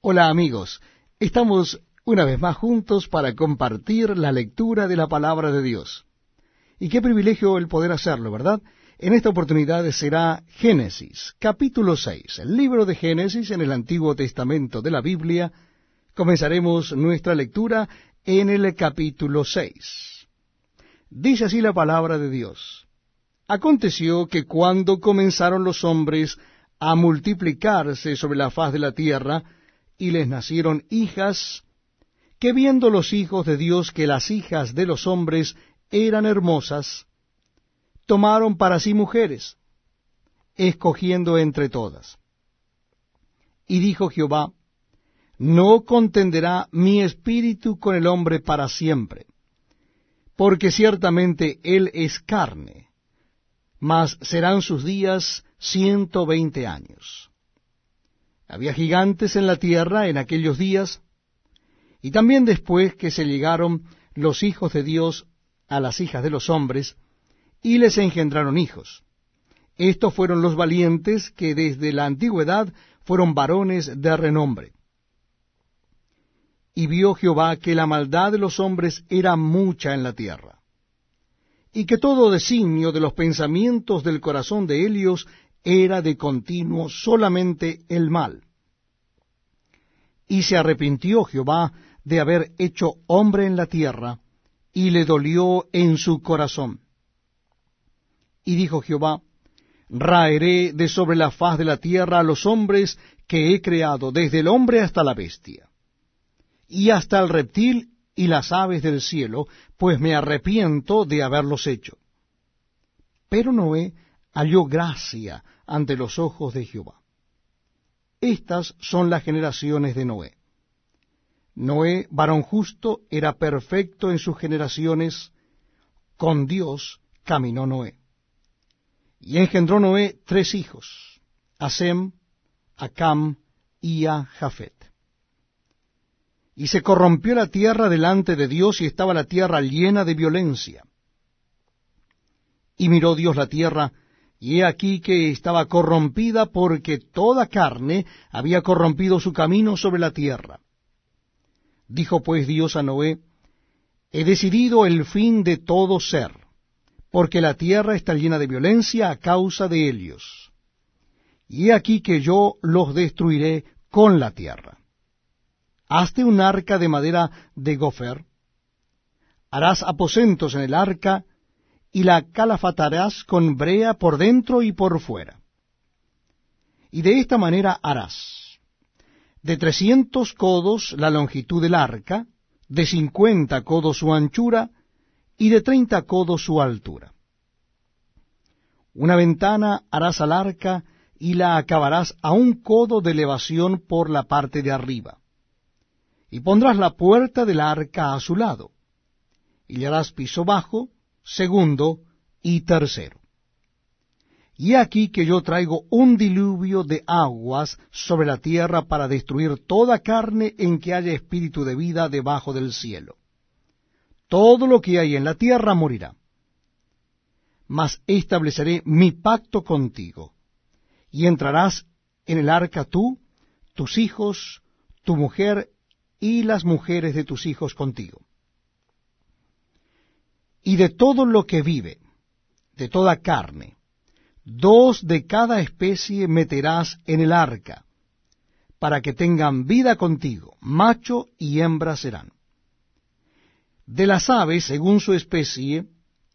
Hola amigos, estamos una vez más juntos para compartir la lectura de la palabra de Dios. Y qué privilegio el poder hacerlo, ¿verdad? En esta oportunidad será Génesis, capítulo 6, el libro de Génesis en el Antiguo Testamento de la Biblia. Comenzaremos nuestra lectura en el capítulo 6. Dice así la palabra de Dios. Aconteció que cuando comenzaron los hombres a multiplicarse sobre la faz de la tierra, y les nacieron hijas, que viendo los hijos de Dios que las hijas de los hombres eran hermosas, tomaron para sí mujeres, escogiendo entre todas. Y dijo Jehová, no contenderá mi espíritu con el hombre para siempre, porque ciertamente él es carne, mas serán sus días ciento veinte años. Había gigantes en la tierra en aquellos días, y también después que se llegaron los hijos de Dios a las hijas de los hombres, y les engendraron hijos. Estos fueron los valientes que desde la antigüedad fueron varones de renombre. Y vio Jehová que la maldad de los hombres era mucha en la tierra, y que todo designio de los pensamientos del corazón de Helios era de continuo solamente el mal. Y se arrepintió Jehová de haber hecho hombre en la tierra, y le dolió en su corazón. Y dijo Jehová, Raeré de sobre la faz de la tierra a los hombres que he creado, desde el hombre hasta la bestia, y hasta el reptil y las aves del cielo, pues me arrepiento de haberlos hecho. Pero Noé halló gracia ante los ojos de Jehová. Estas son las generaciones de Noé. Noé, varón justo, era perfecto en sus generaciones, con Dios caminó Noé. Y engendró Noé tres hijos, a Sem, a Cam y a Jafet. Y se corrompió la tierra delante de Dios y estaba la tierra llena de violencia. Y miró Dios la tierra, y he aquí que estaba corrompida porque toda carne había corrompido su camino sobre la tierra. Dijo pues Dios a Noé, He decidido el fin de todo ser, porque la tierra está llena de violencia a causa de ellos. Y he aquí que yo los destruiré con la tierra. Hazte un arca de madera de gofer, harás aposentos en el arca, y la calafatarás con brea por dentro y por fuera. Y de esta manera harás de trescientos codos la longitud del arca, de cincuenta codos su anchura, y de treinta codos su altura. Una ventana harás al arca, y la acabarás a un codo de elevación por la parte de arriba. Y pondrás la puerta del arca a su lado, y le harás piso bajo, segundo y tercero. Y aquí que yo traigo un diluvio de aguas sobre la tierra para destruir toda carne en que haya espíritu de vida debajo del cielo. Todo lo que hay en la tierra morirá. Mas estableceré mi pacto contigo, y entrarás en el arca tú, tus hijos, tu mujer y las mujeres de tus hijos contigo y de todo lo que vive, de toda carne, dos de cada especie meterás en el arca, para que tengan vida contigo, macho y hembra serán. De las aves según su especie,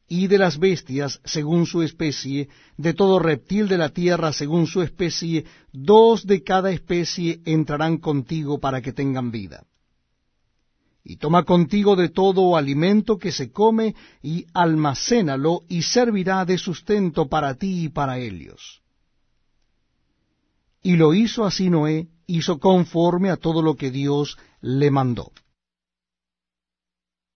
y de las bestias según su especie, de todo reptil de la tierra según su especie, dos de cada especie entrarán contigo para que tengan vida y toma contigo de todo alimento que se come, y almacénalo, y servirá de sustento para ti y para ellos. Y lo hizo así Noé, hizo conforme a todo lo que Dios le mandó.